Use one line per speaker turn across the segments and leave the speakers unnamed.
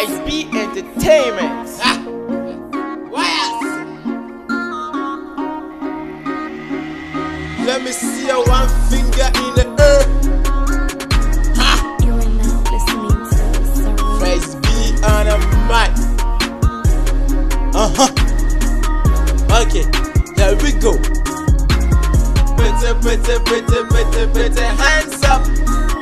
Fresh B Entertainment.
Ah. Wires. Let me see your one finger in the air. Ha.
You are now listening to Saru.
Fresh B on a mic. Uh huh. Okay, here we go. Put it, put it, put it, put it, put it, hands up.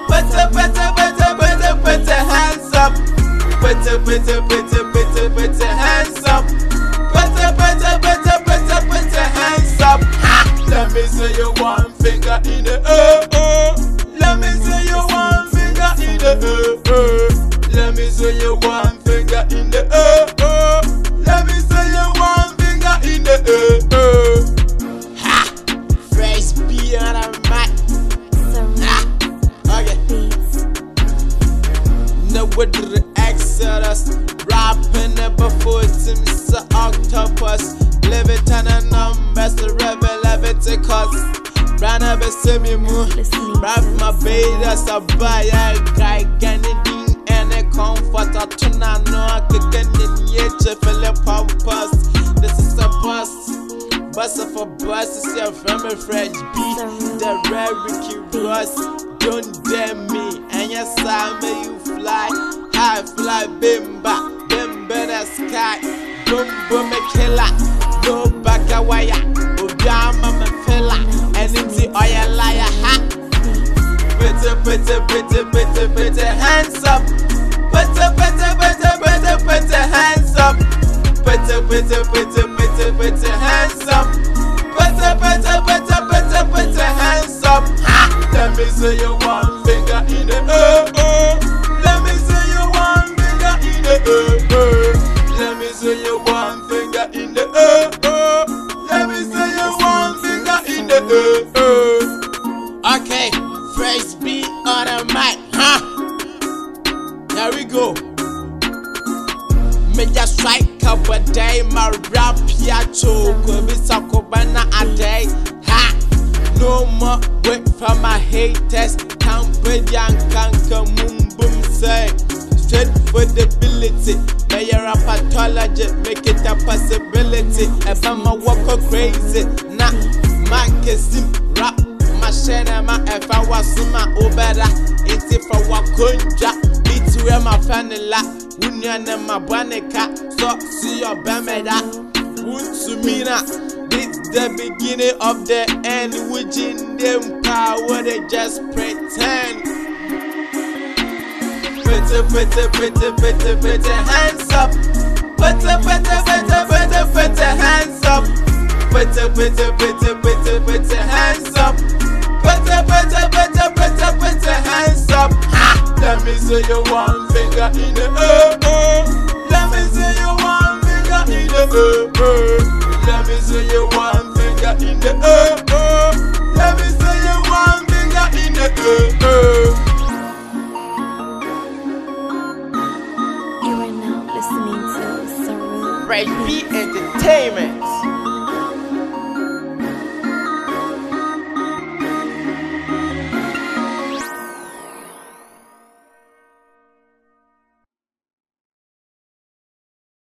Put it, put it, put it, put it, put it, hands up. It, put it, put it, hands up. It, put it, put it, hands up. Ha! Let me see your one finger in the air. Let me see your one finger in the air. Let me see your one finger in the air. Leviticus. Run up a semi moon.
Listening
Rap
to
my baby
Saru.
as a buyer. Guy Ganadine and a comfort. I turn on no I could get in your Philip Pampas. This is a bus. Bus of a bus is your a fresh beat. The rare Ricky Ross. Don't dare me. And yes, I may you fly. High fly bimba. Bimba the sky. Boom boom a killer. No back a wire. See your one finger in the air. Let me see your one finger in the air. Let me see your one finger in the air. Let me see your one finger in the air. Okay, fresh beat on the mic, huh? There we go. Me just strike up a day, my rap sakobana a day, ha. no more wait for my haters. Camperdian canker moon boom boom say. Straight for the ability. Mayor your pathology, make it a possibility. If I'm a walker crazy, nah, my can rap. My shana, my if I was my obera. It's if I walk on jack. It's where my family la. Unya na my baneka. So see your bameda. Wuntumina. This the beginning of the end Which in them power they just pretend Put it, put it, put it, put it, put it, hands up Put it, put it, put it, put it, put it, hands up Put it, put it, put it, put it, put it, hands up Put it, put it, put it, put it, put it, hands up! Let me see your one finger in the air. Let me see your one finger in the air in the air air. Let me see your one finger in the air air.
You are now listening to Saru.
Fresh B Entertainment.